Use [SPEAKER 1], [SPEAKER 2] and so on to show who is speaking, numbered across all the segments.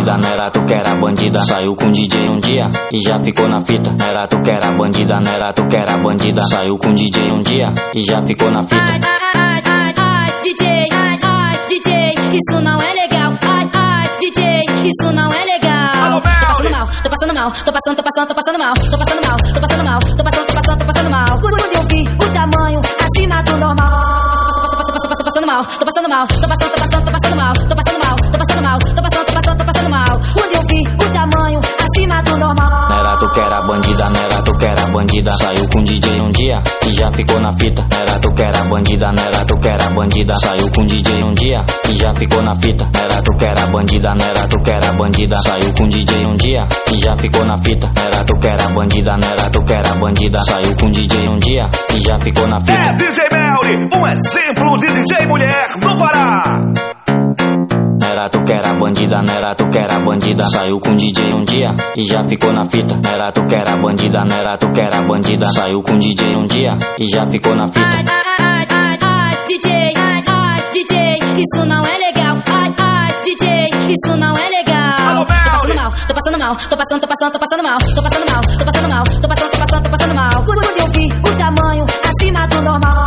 [SPEAKER 1] bandida, não era tu que era bandida. Saiu com DJ um dia e já ficou na fita. Não era tu que era bandida, não era tu que era bandida. Saiu com DJ um dia e já ficou na fita.
[SPEAKER 2] Ai, ai, ai, ai, DJ, ai, ai, DJ, isso não é legal. Ai, ai, DJ, isso não é legal. Tô passando mal, tô passando mal, tô passando, tô passando, tô passando mal, tô passando mal, tô passando mal, tô passando, tô passando, tô passando mal.
[SPEAKER 3] Quando eu vi o tamanho acima do normal.
[SPEAKER 2] Tô passando mal, tô passando mal, tô passando, tô passando,
[SPEAKER 1] bandida. Saiu com DJ um dia e já ficou na fita. Era tu que era bandida, não era tu que era bandida. Saiu com DJ um dia e já ficou na fita. Era tu que era bandida, não era tu que era bandida. Saiu com DJ um dia e já ficou na fita. Era tu que era bandida, não era tu que era bandida. Saiu com DJ um dia e já ficou na
[SPEAKER 4] É
[SPEAKER 1] fita.
[SPEAKER 4] DJ Melly, um exemplo de DJ mulher no Pará.
[SPEAKER 1] Era tu que era bandida, não era tu que era bandida. Saiu com DJ um dia e já ficou na fita. Não era tu que era bandida, não era tu que era bandida. Saiu com DJ um dia e já ficou na
[SPEAKER 2] Ai,
[SPEAKER 1] fita.
[SPEAKER 2] ai, ai, ai, DJ, ai, ai, DJ, isso não é legal. Ai, ai, DJ, isso não é legal. Tô passando mal, tô passando mal, tô passando, tô passando, tô passando mal, tô passando mal, tô passando mal, tô passando, tô passando, tô passando mal.
[SPEAKER 3] Quando eu vi o tamanho acima do normal.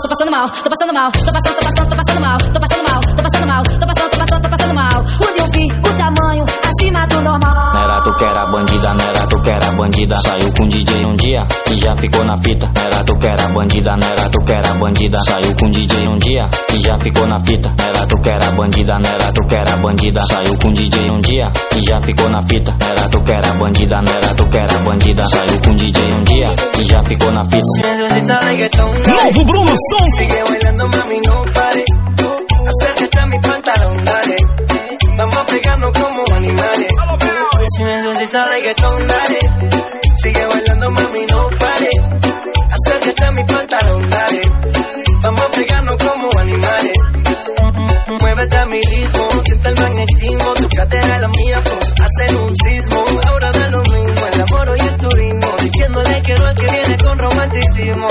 [SPEAKER 2] Tô passando mal, tô passando mal, tô passando, tô passando,
[SPEAKER 1] que era bandida, não era tu que era bandida. Saiu com DJ um dia e já ficou na fita. Não era tu que era bandida, não era tu que era bandida. Saiu com DJ um dia e já ficou na fita. Não era tu que era bandida, não era tu que era bandida. Saiu com DJ um dia e já ficou na fita. Não era tu que era bandida, não era tu que era bandida. Saiu com DJ um dia e já ficou na fita.
[SPEAKER 4] Novo Bruno Som.
[SPEAKER 5] Sigue bailando, mami, no pare. Magnetismo. Tu cadera la mía, pues hacen un sismo. Ahora da lo mismo, el amor y el turismo. Diciéndole que no es que viene con romanticismo.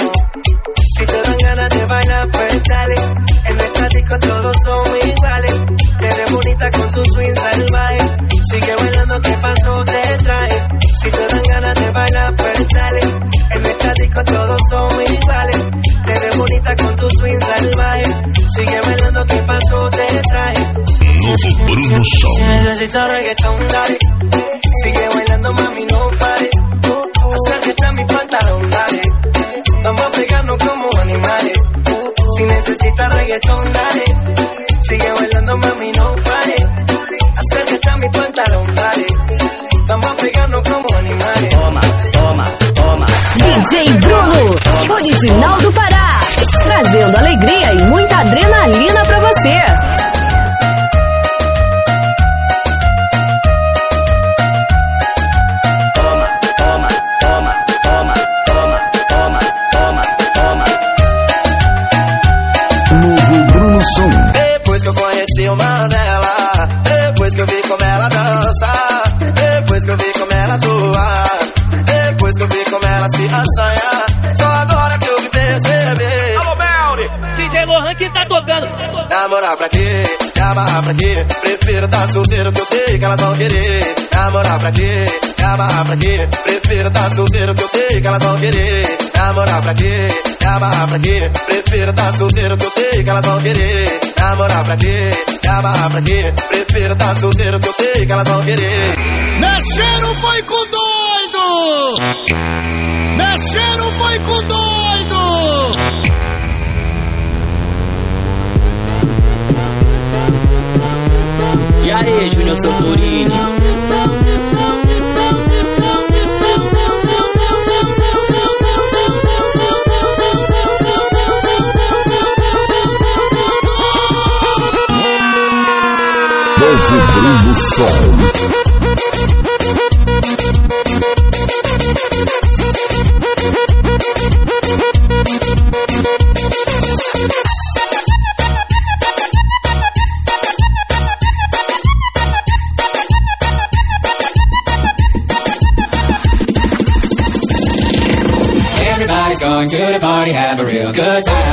[SPEAKER 5] Si te dan ganas de bailar, pues dale. En nuestra disco todos somos iguales.
[SPEAKER 6] Novo Bruno
[SPEAKER 5] Si
[SPEAKER 6] Som.
[SPEAKER 5] necesitas reggaetón, dale. Sigue bailando, mami, no pare. Acércate a mi pantalón, dale. Vamos a pegarnos como animales. Si necesitas reggaetón, dale. Sigue bailando, mami, no pare. Acércate a mi pantalón, dale. Vamos a pegarnos como animales.
[SPEAKER 1] Toma, toma, toma.
[SPEAKER 7] DJ Bruno, original do Pará. Trazendo alegria e muita adrenalina pra você.
[SPEAKER 5] Namorar pra quê? Me amarrar pra quê? Prefiro tá solteiro que eu sei que elas vão querer. Namorar pra quê? Me amarrar pra quê? Prefiro tá solteiro que eu sei que elas vão querer. Namorar pra quê? Me amarrar pra quê? Prefiro tá solteiro que eu sei que elas vão querer. Namorar pra quê? Me amarrar pra quê? Prefiro tá solteiro que eu sei que elas vão querer.
[SPEAKER 8] Mexeram foi com doido! Mexeram foi com doido!
[SPEAKER 1] E aí, Júnior Santorini?
[SPEAKER 6] Novo Bruno Som.
[SPEAKER 9] Everybody have a real good time.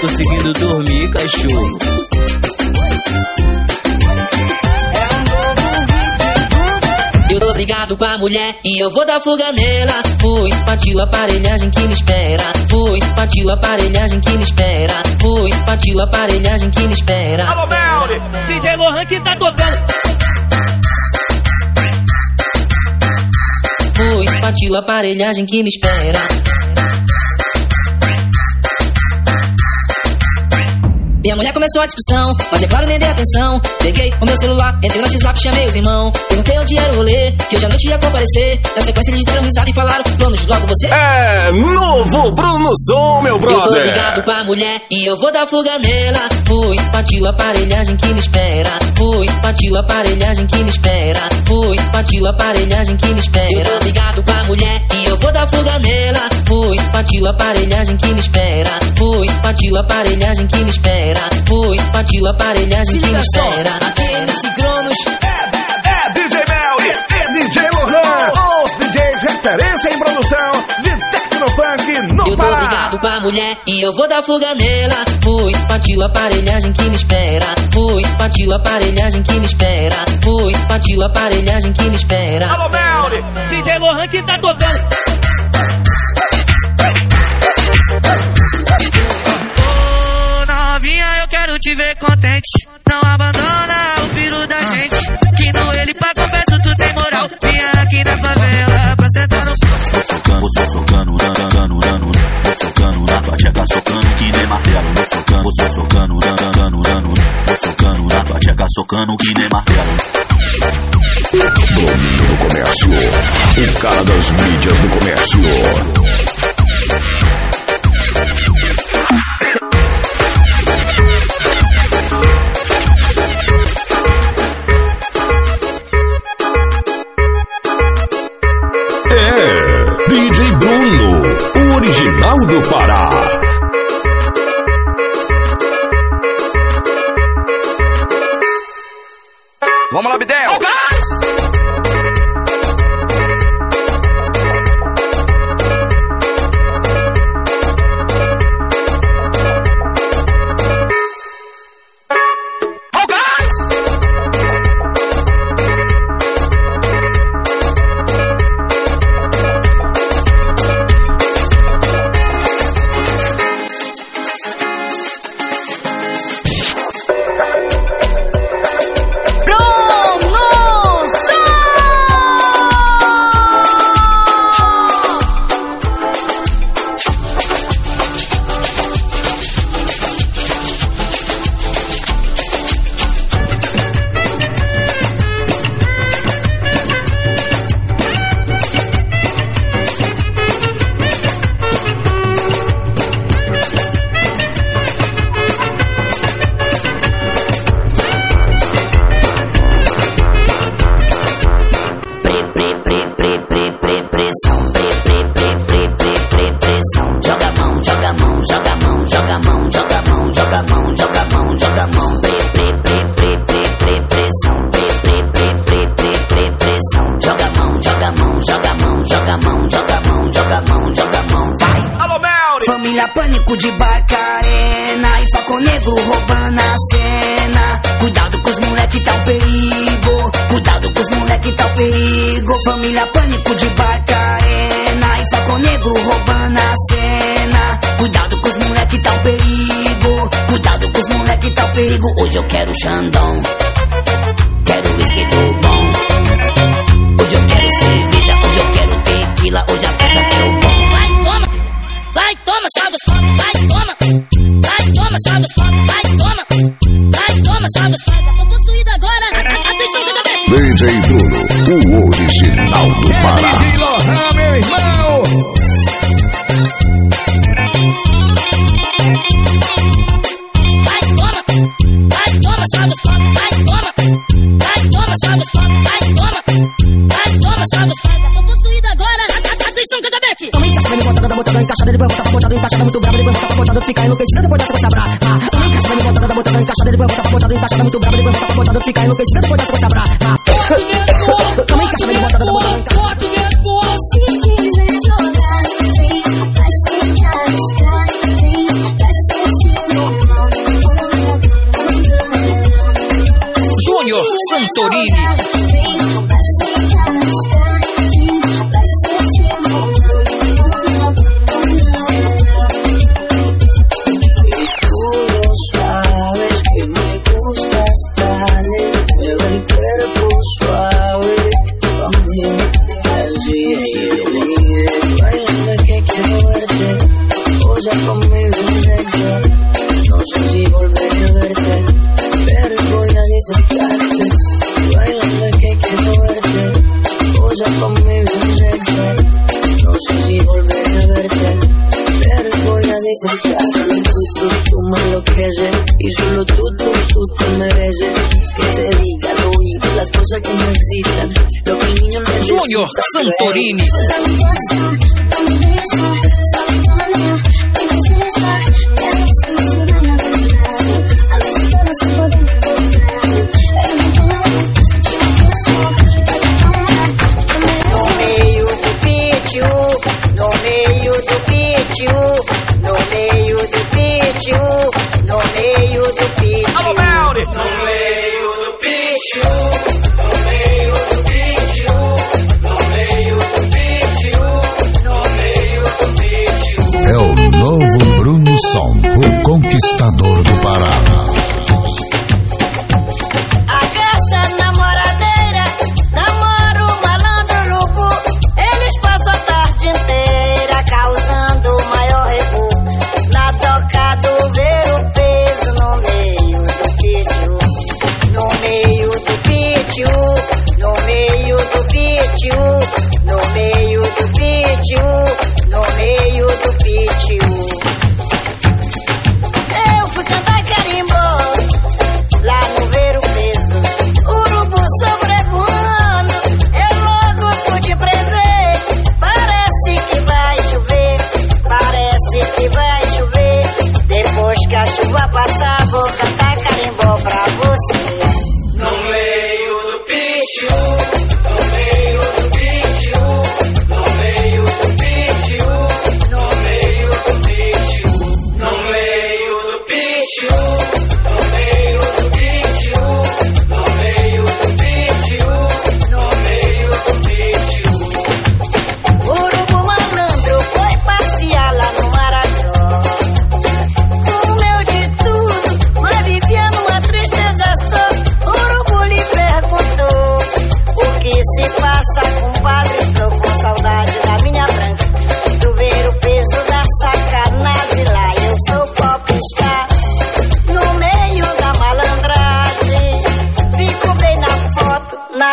[SPEAKER 8] Conseguindo dormir, cachorro.
[SPEAKER 10] Eu tô brigado com a mulher e eu vou dar fuga nela. Fui, partiu a aparelhagem que me espera. Fui, partiu a aparelhagem que me espera. Fui, partiu a aparelhagem que me espera.
[SPEAKER 4] Alô, Melri! DJ Lohan que tá tocando.
[SPEAKER 10] Fui, partiu a aparelhagem que me espera. Minha mulher começou a discussão, mas é claro, nem dei atenção. Peguei o meu celular, entrei no WhatsApp, chamei os irmãos. Perguntei onde era o rolê, que hoje à noite ia comparecer. Na sequência eles deram risada e falaram, planos logo você.
[SPEAKER 6] É novo Bruno Som, meu
[SPEAKER 10] Eu tô
[SPEAKER 6] brother.
[SPEAKER 10] ligado com a mulher e eu vou dar fuga nela. Fui, partiu a aparelhagem que me espera. Fui, partiu a aparelhagem que me espera. Fui, partiu a aparelhagem que me espera. Eu tô ligado com a mulher e eu vou dar fuga nela. Fui, partiu a aparelhagem que me espera. Fui, partiu a aparelhagem que me espera. Fui, partiu a aparelhagem que me espera. Aqui nesse Cronos.
[SPEAKER 6] É DJ Melri e DJ Lohan. Os DJs referência em produção de Tecnofunk no
[SPEAKER 10] Eu tô
[SPEAKER 6] Pará.
[SPEAKER 10] ligado com a mulher e eu vou dar fuga nela. Fui, partiu a aparelhagem que me espera. Fui, partiu a aparelhagem que me espera. Fui, partiu a aparelhagem que me espera.
[SPEAKER 4] Alô, Melri! DJ Lohan que tá tocando.
[SPEAKER 11] Te ver contente. Não abandona o filho da gente. Que no ele pra confesso tu tem moral. Vinha aqui na favela pra sentar no
[SPEAKER 7] socando, você socando, dando, dando, dando, vou socando na tua tcheca, socando que nem martelo, vou socando, você socando, dando, dando, dando, vou socando na tua tcheca, socando que nem martelo.
[SPEAKER 12] Domínio do comércio. O cara das mídias do comércio. Original do Pará.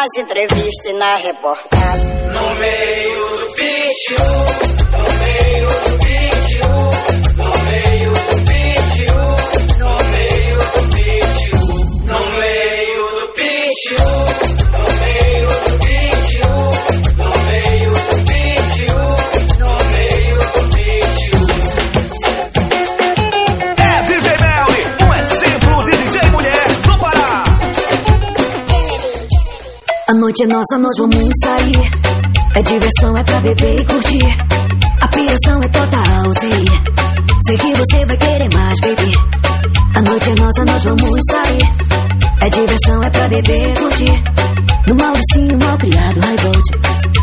[SPEAKER 5] Nas entrevistas e na reportagem. No meio do pítio, no meio do
[SPEAKER 12] noite é nossa, nós vamos sair. É diversão, é pra beber e curtir. A piração é total, sim. Sei que você vai querer mais, baby. A noite é nossa, nós vamos sair. É diversão, é pra beber e curtir. No Mauricinho, mal criado, high volt.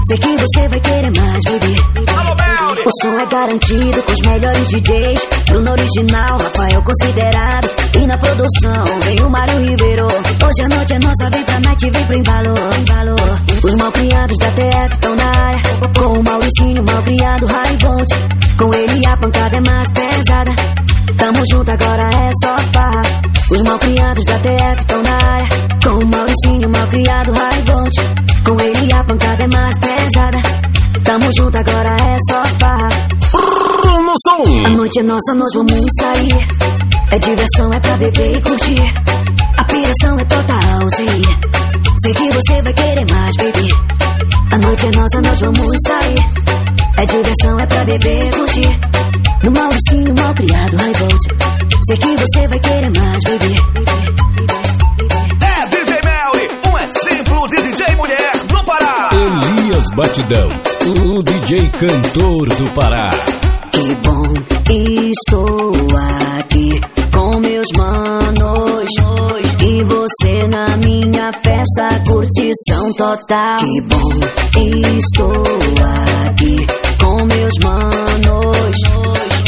[SPEAKER 12] Sei que você vai querer mais, baby. O som é garantido com os melhores DJs. Bruno original, Rafael considerado. E na produção vem o Mário Ribeiro. Hoje a noite é nossa, vem pra night, vem pro embalo, embalo. Os malcriados da TF estão na área. Com o Mauricinho, malcriado, volt. Com ele a pancada é mais pesada. Tamo junto, agora é só farra. Os malcriados da TF estão na área. Com o Mauricinho, malcriado, volt. Com ele a pancada é mais pesada. Tamo junto, agora é só farra.
[SPEAKER 13] Bruno Som.
[SPEAKER 12] A noite é nossa, nós vamos sair. É diversão, é pra beber e curtir. A piração é total, sim. Sei que você vai querer mais, baby. A noite é nossa, nós vamos sair. É diversão, é pra beber, curtir. No Mauricinho, mal criado, high volt. Sei que você vai querer mais, baby.
[SPEAKER 4] É DJ Melly, um exemplo de DJ mulher no Pará.
[SPEAKER 14] Elias Batidão, o DJ cantor do Pará.
[SPEAKER 12] Que bom, estou aqui com meus manos. E você na minha festa, curtição total. Que bom, estou aqui com meus manos.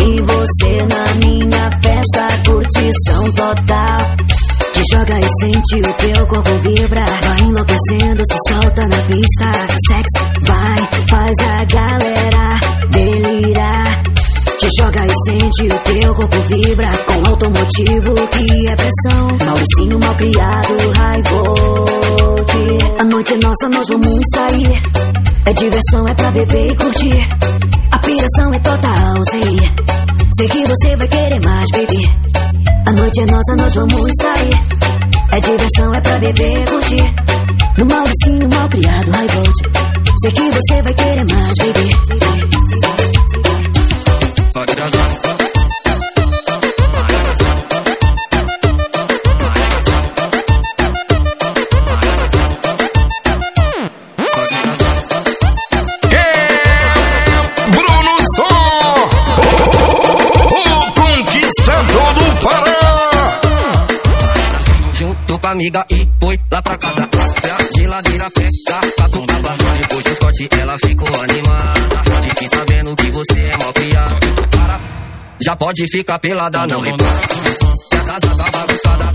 [SPEAKER 12] E você na minha festa, curtição total. Te joga e sente o teu corpo vibra. Vai enlouquecendo, se solta na pista. Sexy, vai, faz a galera delirar. Te joga e sente o teu corpo vibra. Com automotivo que é pressão. Mauricinho mal criado, volt. A noite é nossa, nós vamos sair. É diversão, é pra beber e curtir. A piração é total, sei. Sei que você vai querer mais, baby. A noite é nossa, nós vamos sair. É diversão, é pra beber e curtir. No Mauricinho mal criado, high volt. Sei que você vai querer mais, baby.
[SPEAKER 15] Bruno Som, o conquistador do Pará.
[SPEAKER 16] Junto com a amiga e foi lá pra casa. A geladeira pega, catucava. Depois do corte ela ficou animada. Fique sabendo que você é criado. Para, já pode ficar pelada, não repara. Que a casa tá bagunçada.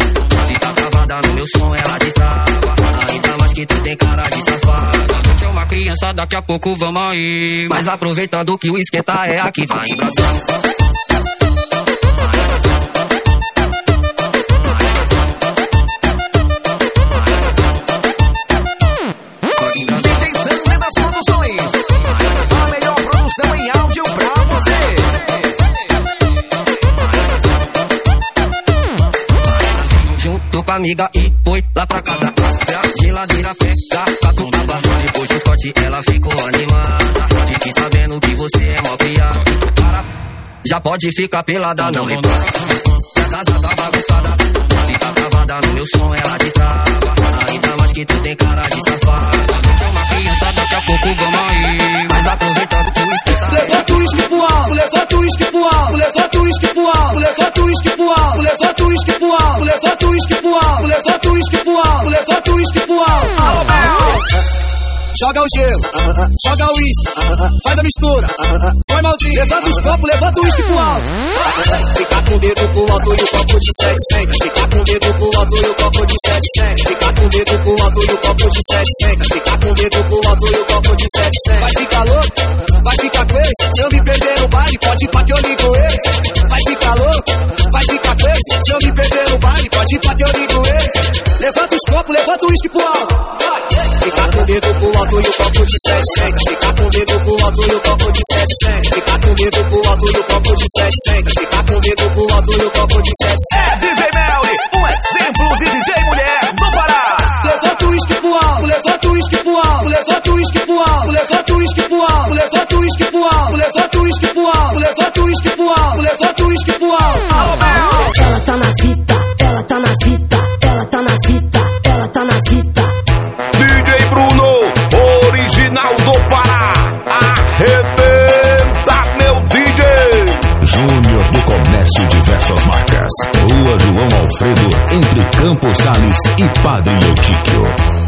[SPEAKER 16] Fica travada no meu som, ela destrava. Ainda mais que tu tem cara de safada.
[SPEAKER 17] Gente é uma criança, daqui a pouco vamos aí.
[SPEAKER 16] Mas aproveitando que o esquenta é aqui, vai embraçando. Com a amiga e foi lá pra casa. A geladeira pega, catucava. Depois do corte ela ficou animada. Fique sabendo que você é mal criado. Para, já pode ficar pelada, não repara. A casa tá bagunçada. Fica travada no meu som, ela destrava. Ainda mais que tu tem cara de safada.
[SPEAKER 17] É uma criança, daqui a pouco vamos aí.
[SPEAKER 16] Mas aproveitando que o esquenta
[SPEAKER 6] Levanta o uísque pro alto, levanta o uísque pro alto, levanta o uísque pro alto, levanta o uísque pro alto, levanta o uísque pro alto, levanta o uísque pro alto, levanta o uísque pro alto, levanta o uísque pro alto. Joga o gelo, joga o uísque, faz a mistura, foi maldinho. Levanta os copos, levanta o uísque pro alto.
[SPEAKER 16] Fica com o dedo pro alto e o copo de 700. Fica com o dedo pro alto e o copo de 700. Fica com o dedo pro alto e o copo de 700. Fica com o dedo pro alto e o copo de 700.
[SPEAKER 6] Vai ficar louco, vai ficar crazy. Se eu me perder no baile, pode ir pra que eu ligo ele. Vai ficar louco, vai ficar crazy. Se eu me perder no baile, pode ir pra que eu ligo ele. Levanta os copos, levanta o uísque pro alto.
[SPEAKER 16] Fica com o dedo pro alto e o copo de 700. Fica com o dedo pro alto e o copo de 700. Fica com o dedo pro alto e o copo de 700. Fica com o dedo pro alto e o copo de 700.
[SPEAKER 4] É DJ Melly, um exemplo de DJ mulher no Pará.
[SPEAKER 6] Levanta o uísque pro alto, levanta o uísque pro alto, levanta o uísque pro alto, levanta o uísque pro alto, levanta o uísque pro alto, levanta o uísque pro alto, levanta o uísque pro alto, levanta o uísque pro alto.
[SPEAKER 14] Diversas Marcas. Rua João Alfredo, entre Campos Sales e Padre Eutíquio.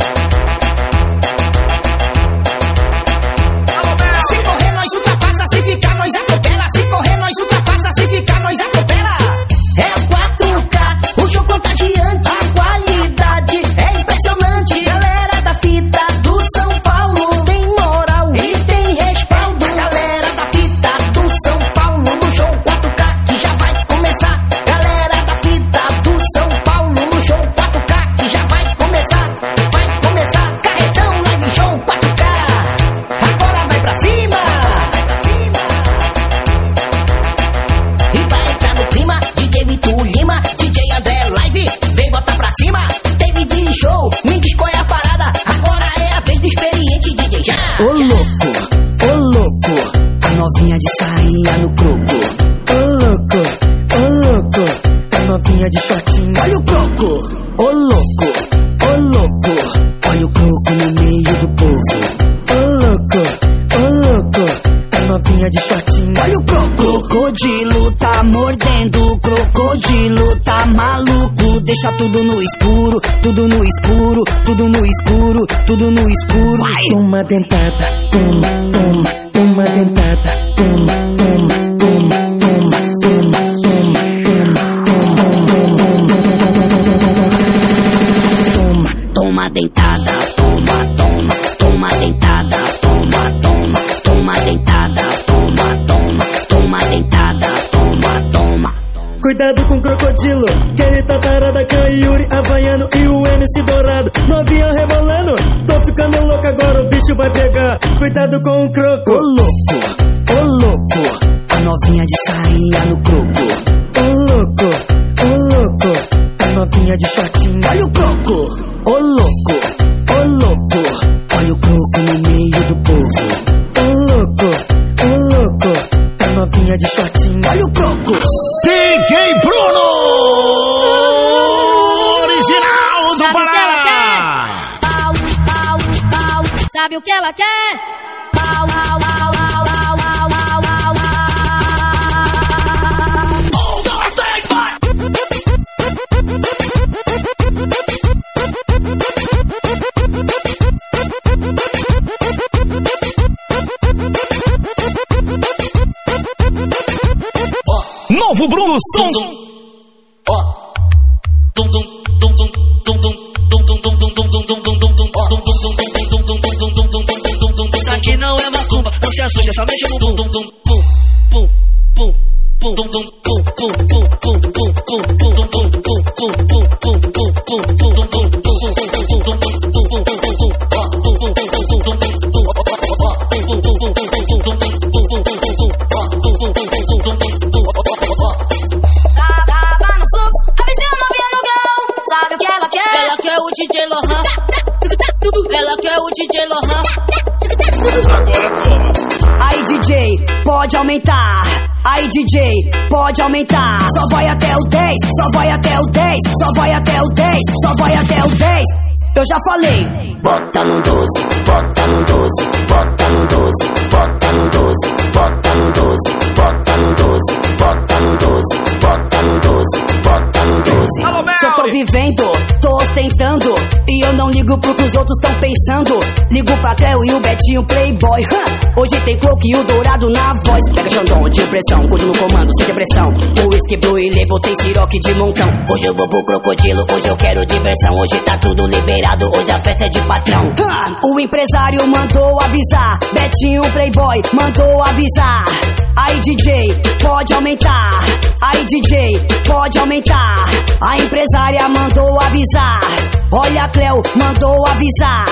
[SPEAKER 12] Deixa tudo no escuro, tudo no escuro, tudo no escuro, tudo no escuro. Vai. Toma dentada, toma,
[SPEAKER 18] bicho vai pegar. Cuidado com o croco.
[SPEAKER 12] Ô louco, ô louco, a novinha de sainha no croco.
[SPEAKER 18] Ô louco, ô louco, a novinha de shortinho.
[SPEAKER 12] Olha o croco, ô louco, ô louco, olha o croco no meio do povo.
[SPEAKER 18] Ô louco, ô louco, a novinha de shortinho.
[SPEAKER 12] Olha o croco.
[SPEAKER 19] DJ Bruno!
[SPEAKER 20] Sabe o que ela quer? Pau, pau, pau,
[SPEAKER 19] Novo Bruno Som!
[SPEAKER 12] Pode aumentar. Só vai até o 10, só vai até o 10, só vai até o 10, só vai até o 10. Eu já falei.
[SPEAKER 4] Bota no 12, bota no 12,
[SPEAKER 12] ligo pro que os outros tão pensando. Ligo pra Cleo e o Betinho Playboy. Hoje tem Cloak e o Dourado na voz. Pega Xandão de pressão, curto no comando, sem depressão. O whisky blue e tem siroque de montão.
[SPEAKER 4] Hoje eu vou pro crocodilo, hoje eu quero diversão, hoje tá tudo liberado, hoje a festa é de patrão.
[SPEAKER 12] O empresário mandou avisar. Betinho Playboy mandou avisar. Aí DJ, pode aumentar. Aí DJ, pode aumentar. A empresária mandou avisar. Olha a Cleo, mandou avisar.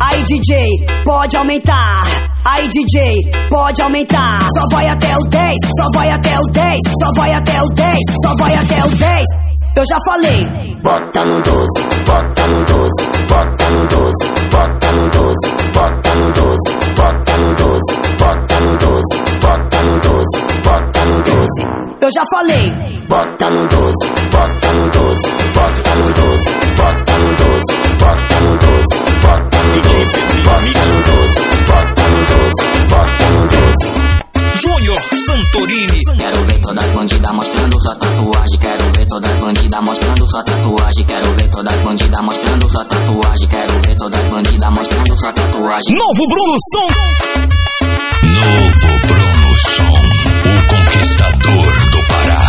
[SPEAKER 12] Aí DJ, pode aumentar. Aí DJ, pode aumentar. Só vai até o 10, só vai até o 10, só vai até o 10, só vai até o 10. Eu já falei.
[SPEAKER 4] Bota no 12, bota no 12, bota no 12, bota no 12, bota no 12, bota no 12, bota no 12, bota no 12, bota no 12.
[SPEAKER 12] Eu já falei.
[SPEAKER 4] Bota no 12, bota no 12, bota no 12, bota no 12, bota no 12, bota no 12, bota no 12, bota no 12, bota no 12.
[SPEAKER 19] Júnior Santorini.
[SPEAKER 1] Quero ver todas as bandidas mostrando sua tatuagem. Quero ver todas as bandidas mostrando sua tatuagem. Quero ver todas as bandidas mostrando sua tatuagem. Quero ver todas as bandidas mostrando sua tatuagem.
[SPEAKER 19] Novo Bruno Som!
[SPEAKER 6] Novo Bruno Som, o conquistador do Pará.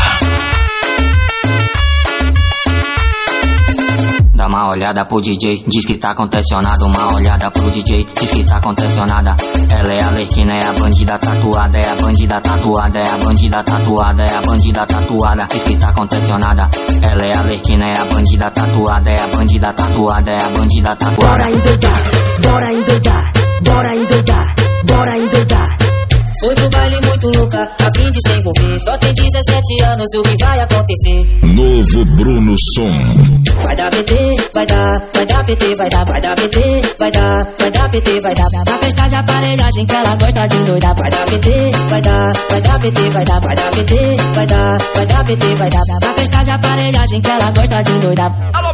[SPEAKER 1] Dá uma olhada pro DJ, diz que tá contencionado. Uma olhada pro DJ, diz que tá contencionada. Ela é a Lerquina, é a bandida tatuada. É a bandida tatuada, é a bandida tatuada. É a bandida tatuada, diz que tá contencionada. Ela é a Lerquina, é a bandida tatuada. É a bandida tatuada, é a bandida tatuada.
[SPEAKER 21] Bora endoidar, bora endoidar, bora endoidar, bora endoidar.
[SPEAKER 10] Foi pro baile muito louca, a fim de se envolver. Só tem 17 anos, o que vai acontecer?
[SPEAKER 6] Novo Bruno Som.
[SPEAKER 10] Vai dar PT, vai dar, vai dar PT, vai dar, vai dar PT, vai dar, vai dar PT, vai dar.
[SPEAKER 20] Na festa de aparelhagem que ela gosta de doidar.
[SPEAKER 10] Vai dar PT, vai dar, vai dar PT, vai dar, vai dar PT, vai dar, vai dar PT, vai dar.
[SPEAKER 20] Na festa de aparelhagem que ela gosta de doidar.
[SPEAKER 19] Alô,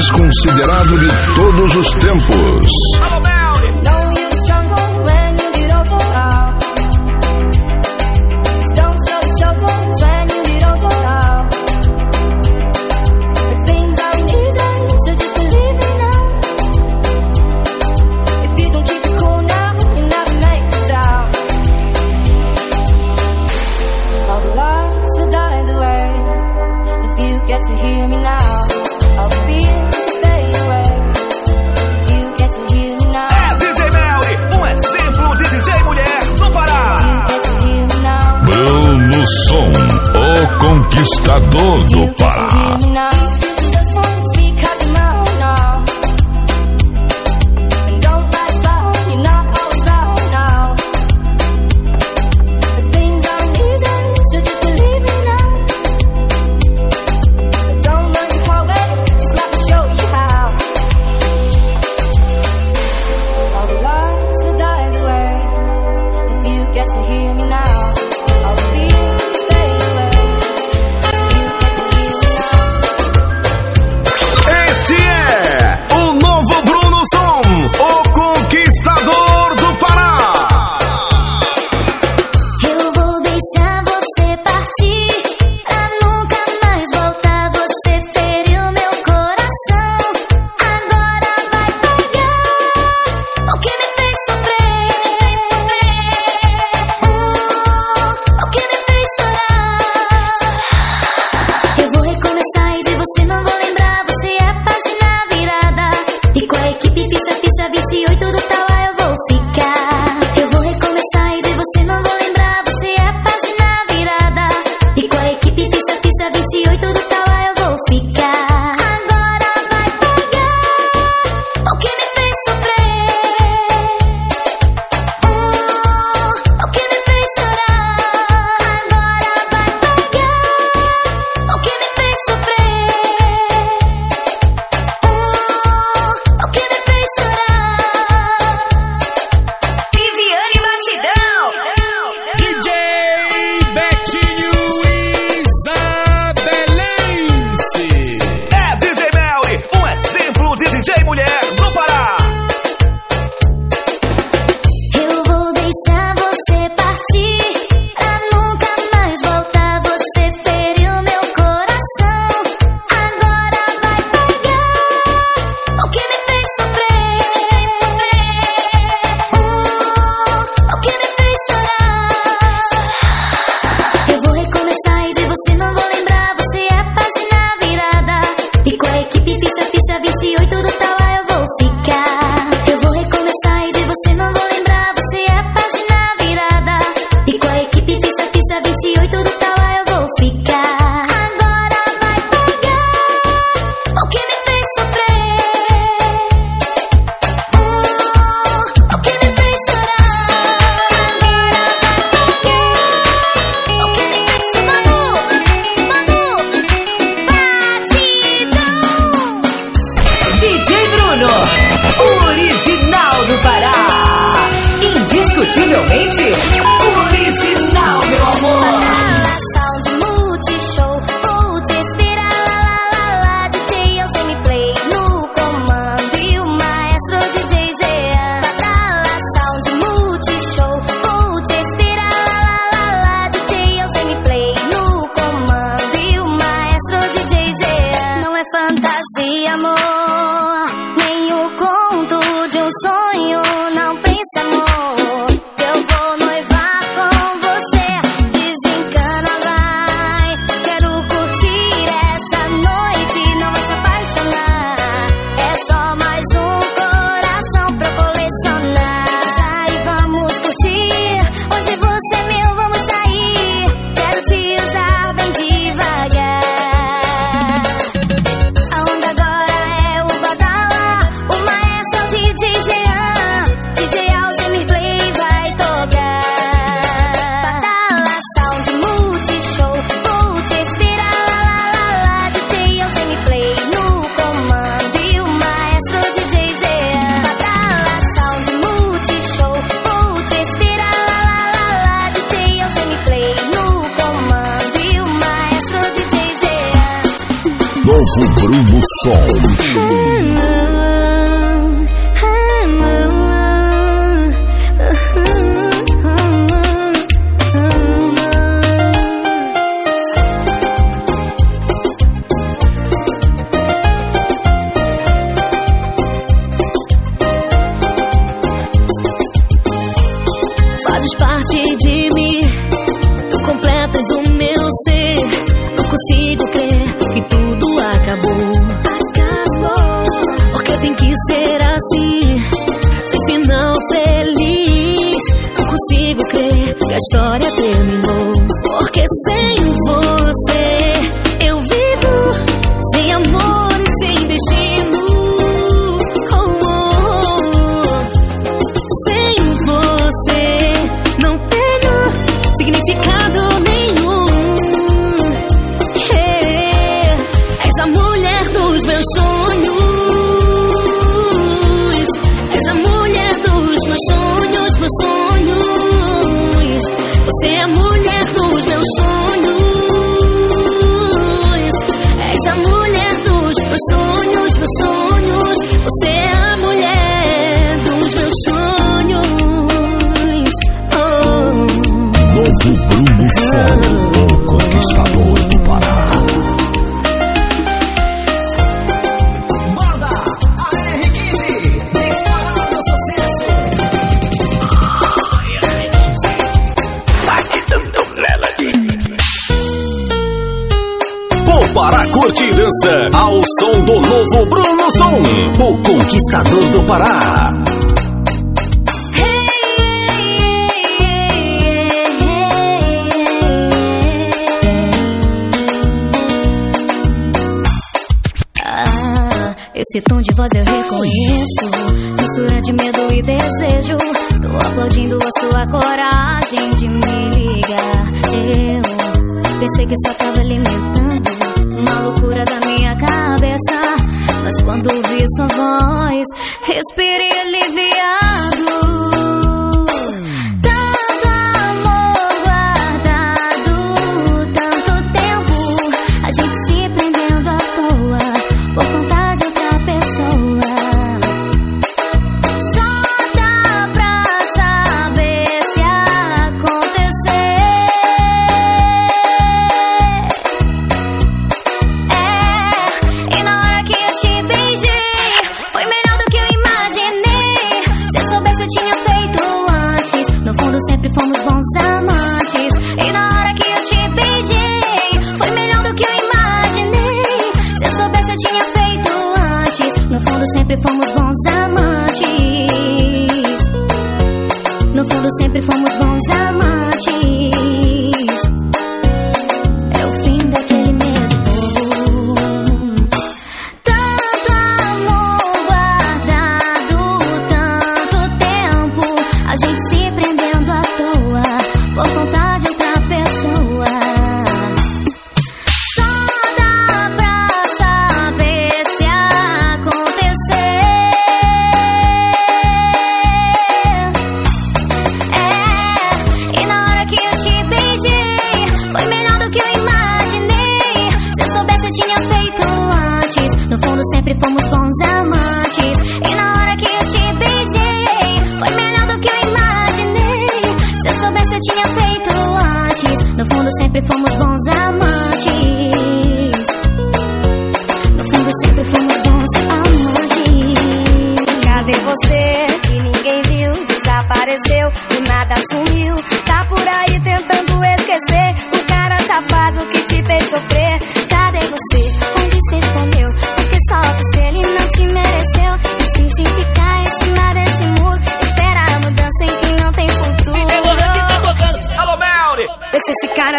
[SPEAKER 13] mais considerado de todos os tempos. história conheço? Mistura de medo e desejo. Tô aplaudindo a sua coragem de me ligar. Eu pensei que só tava alimentando uma loucura da minha cabeça. Mas quando vi sua voz, respirei aliviado.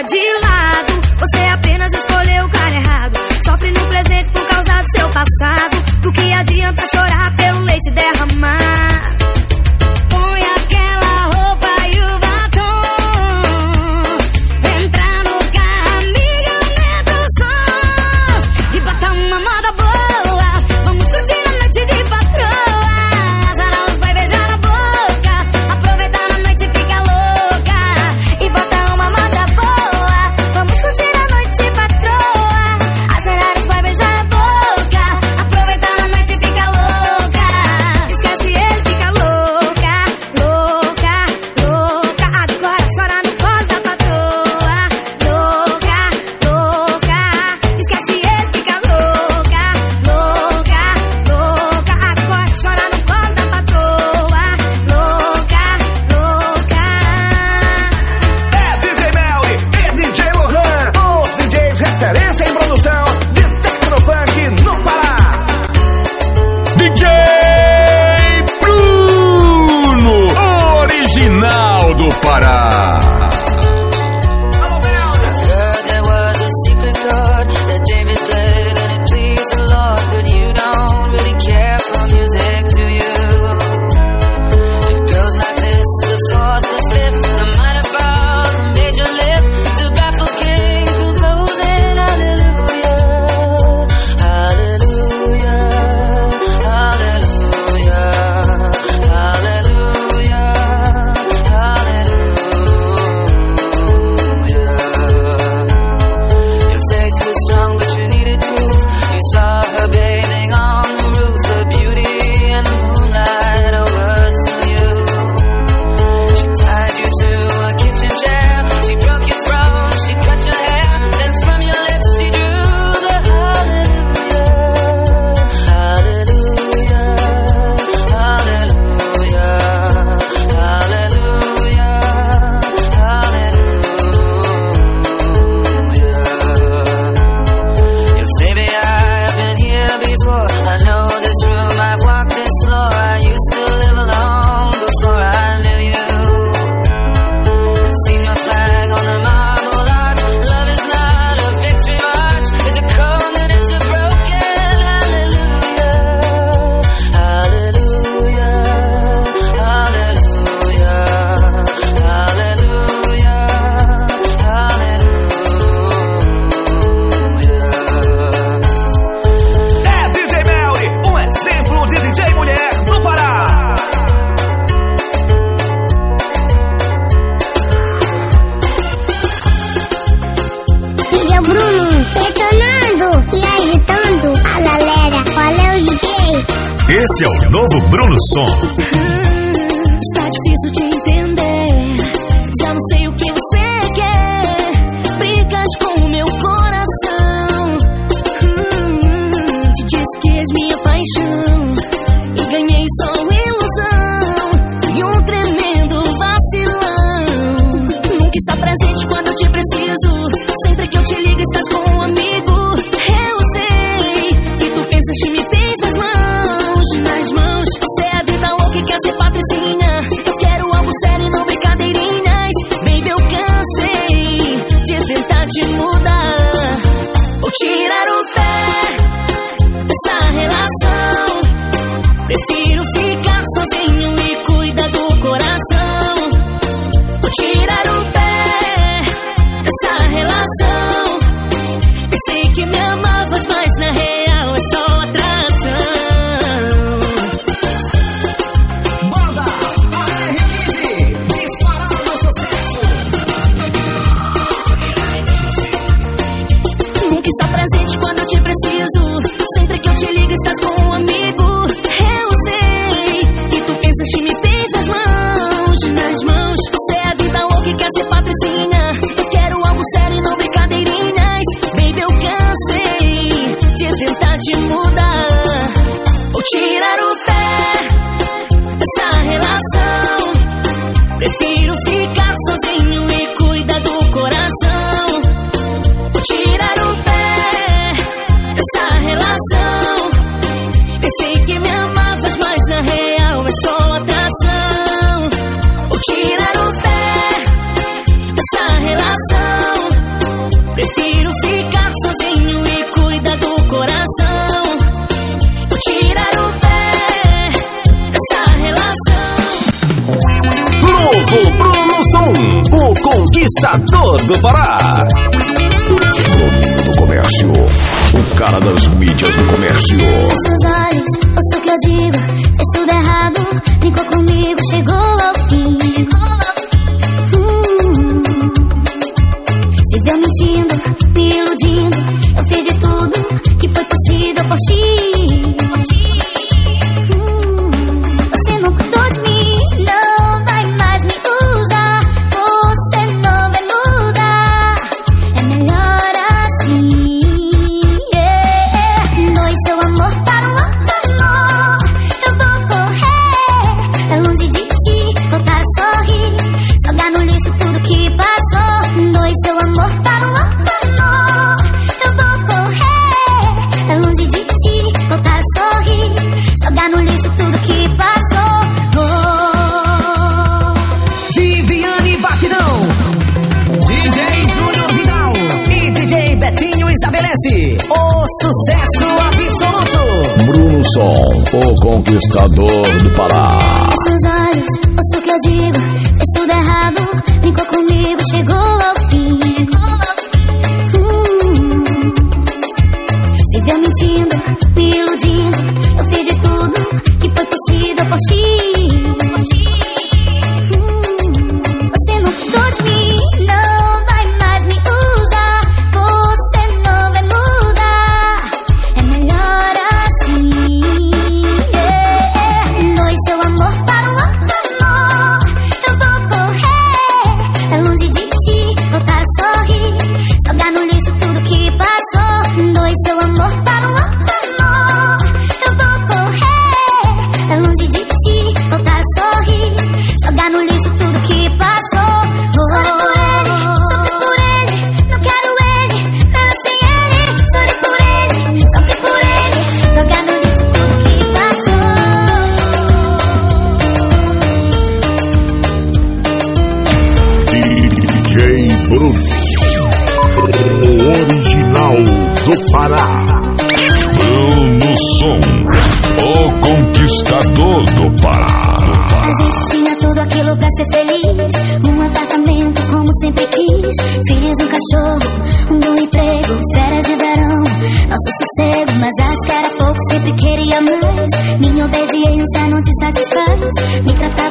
[SPEAKER 13] de
[SPEAKER 22] lá. pelo
[SPEAKER 13] pra ser feliz. Um apartamento como sempre quis. Filhos, um cachorro, um bom emprego, férias de verão. Nosso sossego, mas acho que era pouco, sempre queria mais. Minha obediência não te satisfaz. Me tratava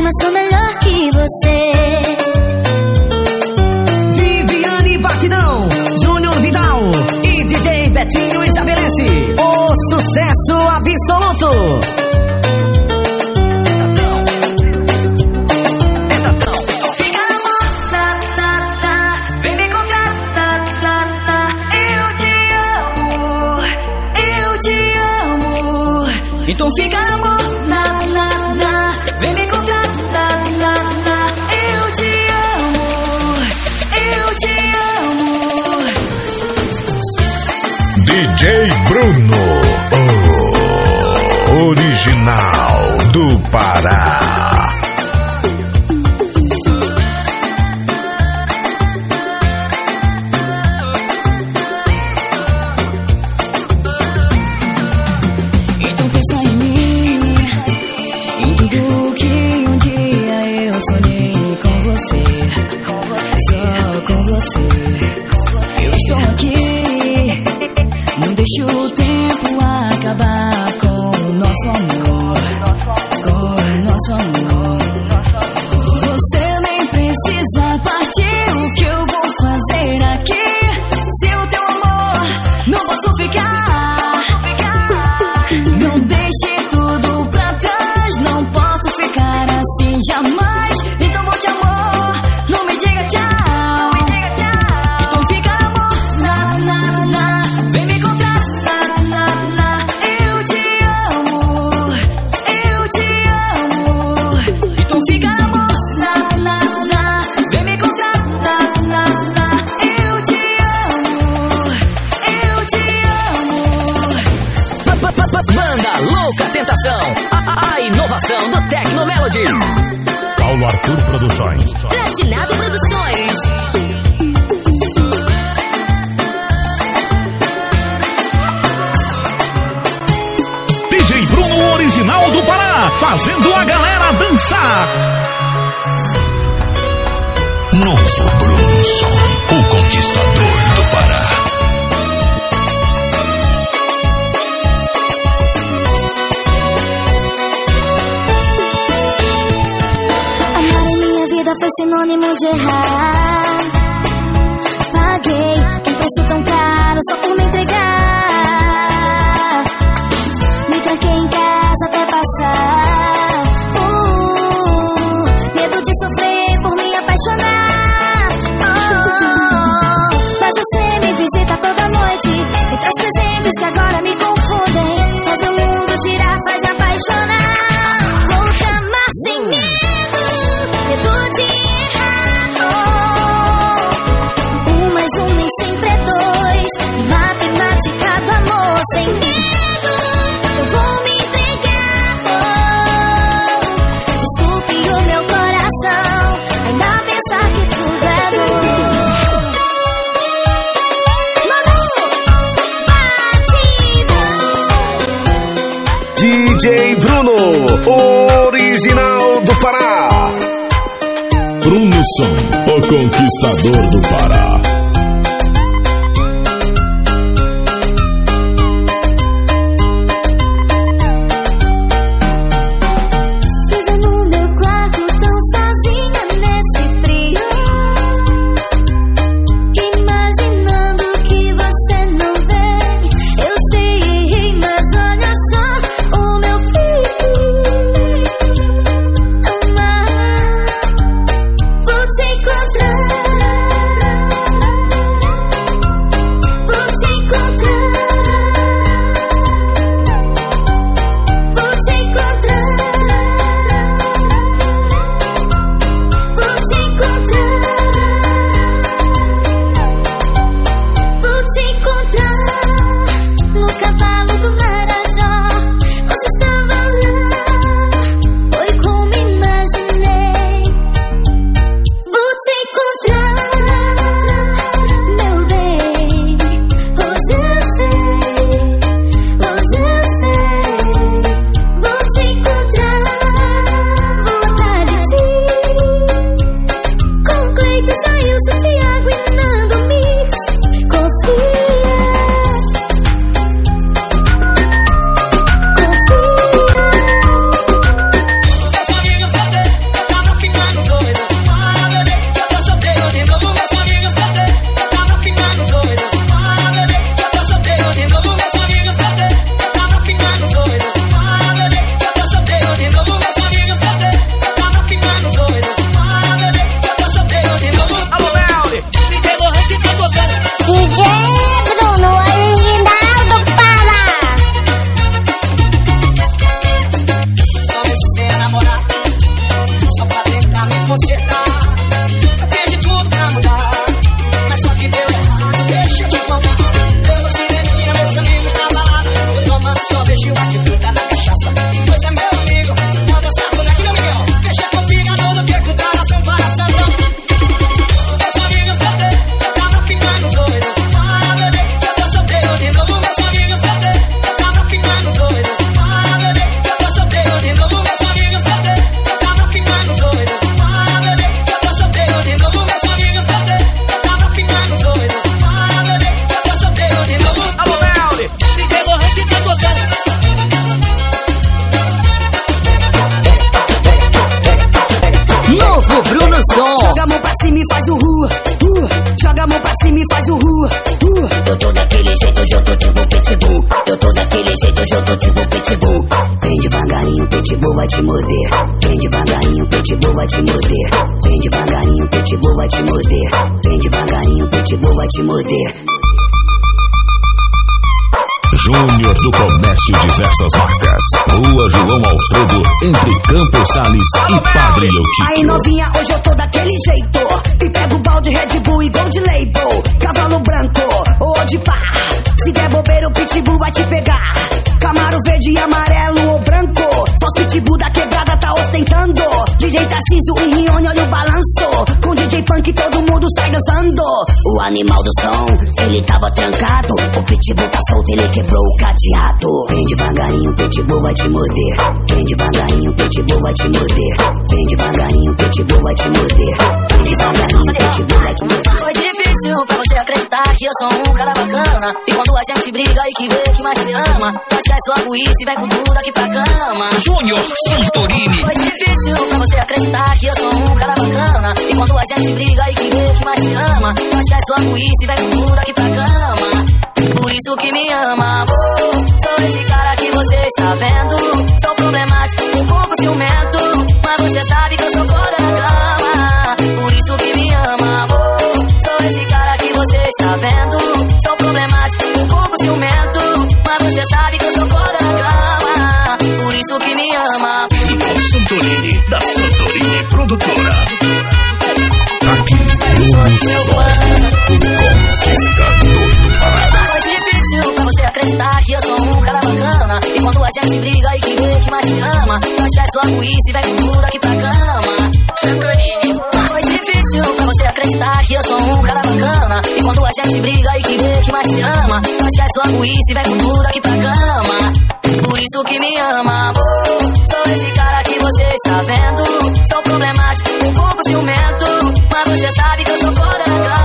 [SPEAKER 13] prima sono l'occhi você
[SPEAKER 23] DJ
[SPEAKER 22] Bruno, o original do Pará.
[SPEAKER 6] Conquistador do Pará.
[SPEAKER 12] Morder.
[SPEAKER 6] Júnior do Comércio Diversas Marcas. Rua João Alfredo, entre Campos Sales e Padre
[SPEAKER 12] Aí
[SPEAKER 6] Eutíquio.
[SPEAKER 12] novinha, hoje eu tô daquele jeito. E pego o balde Red Bull e Gold Label. Cavalo branco ou de pá. Se der bobeira, o pitbull vai te pegar. Camaro verde e amarelo ou pitbull da quebrada tá ostentando. DJ Tarcísio e Rione, olha o balanço. Com DJ Punk todo mundo sai dançando. O animal do som, ele tava trancado. O pitbull tá solto, ele quebrou o cadeado. Vem devagarinho, o pitbull vai te morder. Vem devagarinho, o pitbull vai te morder. Vem devagarinho, o pitbull vai te morder. Vem devagarinho, o pitbull vai te morder.
[SPEAKER 24] Foi difícil pra você acreditar que eu sou um cara bacana. E quando a gente briga e que vê que mais se ama, esquece logo isso e vem com tudo aqui pra cama.
[SPEAKER 11] Júnior Santorini.
[SPEAKER 24] Foi difícil pra você acreditar que eu sou um cara bacana. E quando a gente briga e que vê que mais se ama, esquece logo isso e vem com tudo aqui pra cama. Por isso que me ama, amor. Sou esse cara que você está vendo. Sou problemático, um pouco ciumento. Mas você sabe que eu sou foda está vendo. Sou problemático, um pouco ciumento. Mas você sabe que eu sou foda na cama. Por isso que me ama.
[SPEAKER 6] Júnior Santorini, da Santorini Produtora. Conquistador do Pará.
[SPEAKER 24] Foi difícil pra você acreditar que eu sou um cara bacana. E quando a gente briga e que vê que mais se ama, nós esquece logo isso e vem com tudo aqui pra cama. Foi pra você acreditar que eu sou um cara bacana. E quando a gente briga e que vê que mais se ama, nós esquece logo isso e vem com tudo aqui pra cama. Por isso que me ama, amor. Sou esse cara que você está vendo. Sou problemático, um pouco ciumento. Mas você sabe que eu sou foda na cama.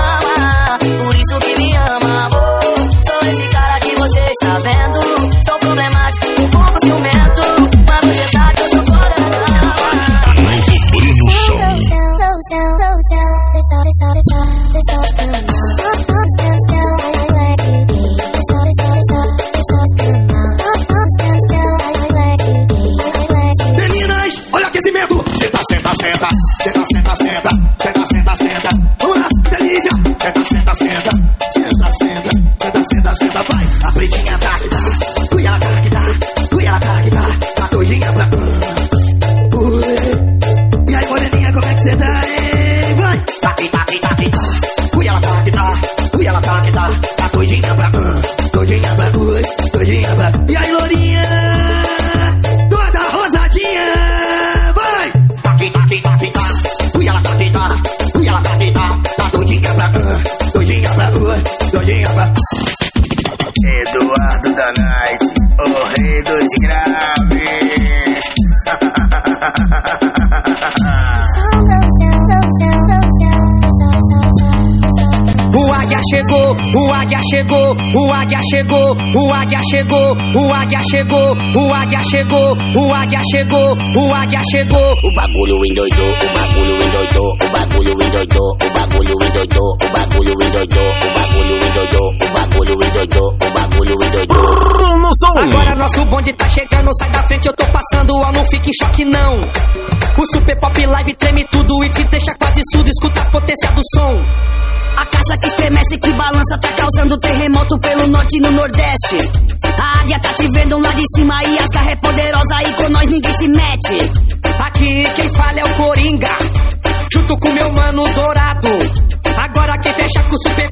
[SPEAKER 25] Águia chegou, o águia chegou, o águia chegou, o águia chegou, o águia chegou, o águia chegou. O
[SPEAKER 10] bagulho endoidou, o bagulho endoidou, o bagulho endoidou, o bagulho endoidou, o bagulho endoidou, o bagulho endoidou, o bagulho endoidou, o bagulho endoidou.
[SPEAKER 6] Bruno Som.
[SPEAKER 25] Agora nosso bonde tá chegando, sai da frente, eu tô passando, ó, não fique em choque não. O Super Pop Live treme tudo e te deixa quase surdo, escuta a potência do som.
[SPEAKER 12] A caixa que estremece, que balança, tá causando terremoto pelo norte e no nordeste. A águia tá te vendo lá de cima e as garras é poderosa e com nós ninguém se mete.
[SPEAKER 25] Aqui quem fala é o Coringa, junto com meu mano Dourado. Agora quem fecha com o Super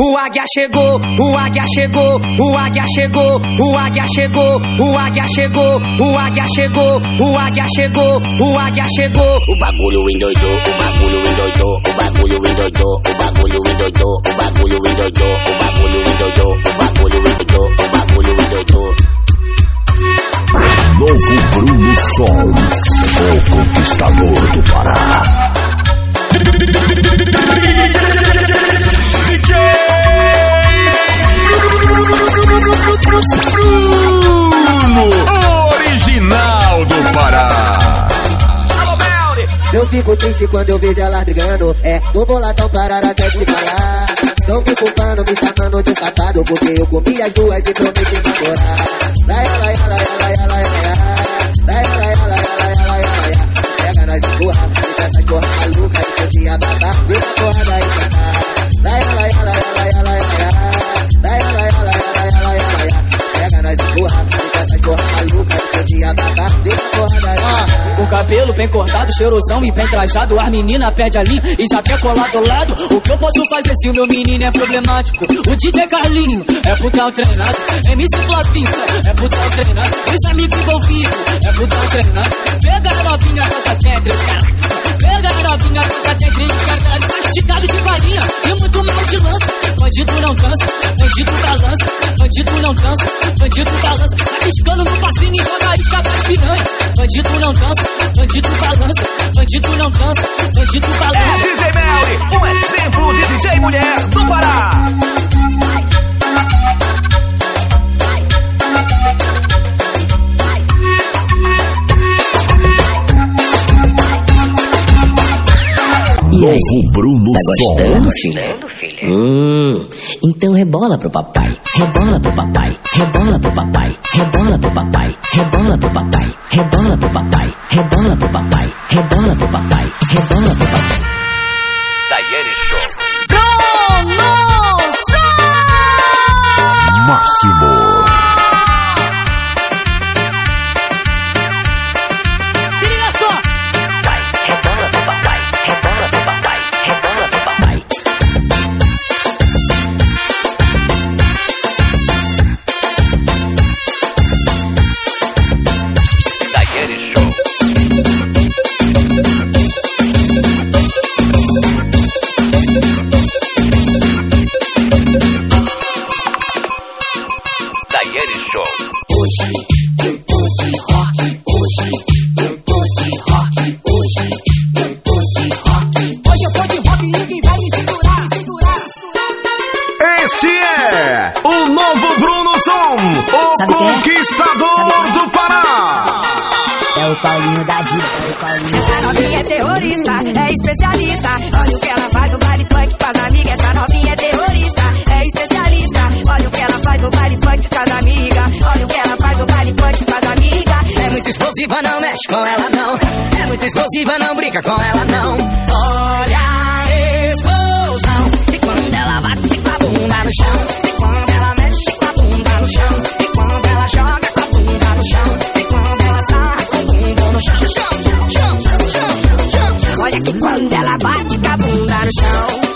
[SPEAKER 25] O águia chegou, o águia chegou, o águia chegou, o águia chegou, o águia chegou, o águia chegou, o águia chegou, o águia chegou.
[SPEAKER 10] O bagulho endoidou, o bagulho endoidou, o bagulho endoidou, o bagulho endoidou, o bagulho endoidou, o bagulho endoidou, o bagulho endoidou, o bagulho endoidou.
[SPEAKER 6] Novo Bruno Som, o conquistador do Pará.
[SPEAKER 4] Bruno, original do Pará.
[SPEAKER 26] Eu fico triste quando eu vejo elas brigando. É, o boladão parará quer te falar. Tão me culpando, me chamando de safado. Porque eu comi as duas e prometi namorar. Lai, lai, lai, lai, lai, lai, lai, lai, lai, lai, lai, lai, lai, lai, lai. Pega nós e empurra, deixa essa porra maluca e seu dia babá. Vem na porra daí cantar. Lai, lai, lai, lai, lai, lai, Essa.
[SPEAKER 19] O cabelo bem cortado, cheirosão e bem trajado. As meninas pede a linha e já quer colar do lado. O que eu posso fazer se o meu menino é problemático? O DJ Carlinho é putão treinado. MC Flavinho é putão treinado. Os amigos envolvidos é putão treinado. Pega a novinha, coisa tétrica. Pega a novinha, coisa tétrica. Mastigado de farinha e muito mal de lança. Bandido não cansa, bandido balança. Bandido não cansa, bandido balança. Tá piscando no passinho e joga isca pras piranha. Bandido não cansa, bandido balança. Bandido não cansa, bandido
[SPEAKER 4] É
[SPEAKER 19] balança.
[SPEAKER 4] DJ Melly, um exemplo de DJ mulher do Pará.
[SPEAKER 6] Novo Bruno
[SPEAKER 27] Tá gostando, filho? Hum, então rebola pro papai, rebola pro papai, rebola pro papai, rebola pro papai, rebola pro papai, rebola pro papai, rebola pro papai, rebola pro papai, rebola pro papai.
[SPEAKER 4] Daiane Show.
[SPEAKER 6] Máximo.
[SPEAKER 28] Paulinho da Diva.
[SPEAKER 22] Essa novinha é terrorista, é especialista. Olha o que ela faz no baile funk com as amigas. Essa novinha é terrorista, é especialista. Olha o que ela faz no baile funk com as amigas. Olha o que ela faz no baile funk com as amigas.
[SPEAKER 14] É muito explosiva, não mexe com ela não. É muito explosiva, não brinca com ela não. Olha a explosão. E quando ela bate com a bunda no chão. Quando ela
[SPEAKER 22] bate com a bunda no chão.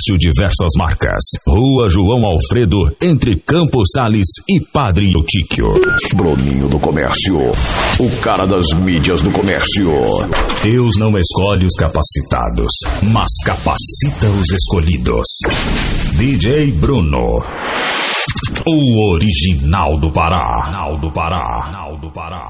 [SPEAKER 6] Comércio Diversas Marcas. Rua João Alfredo, entre Campos Sales e Padre Eutíquio.
[SPEAKER 13] Bruninho do Comércio, o cara das mídias do comércio.
[SPEAKER 6] Deus não escolhe os capacitados, mas capacita os escolhidos. DJ Bruno. O original do Pará. do Pará. do Pará.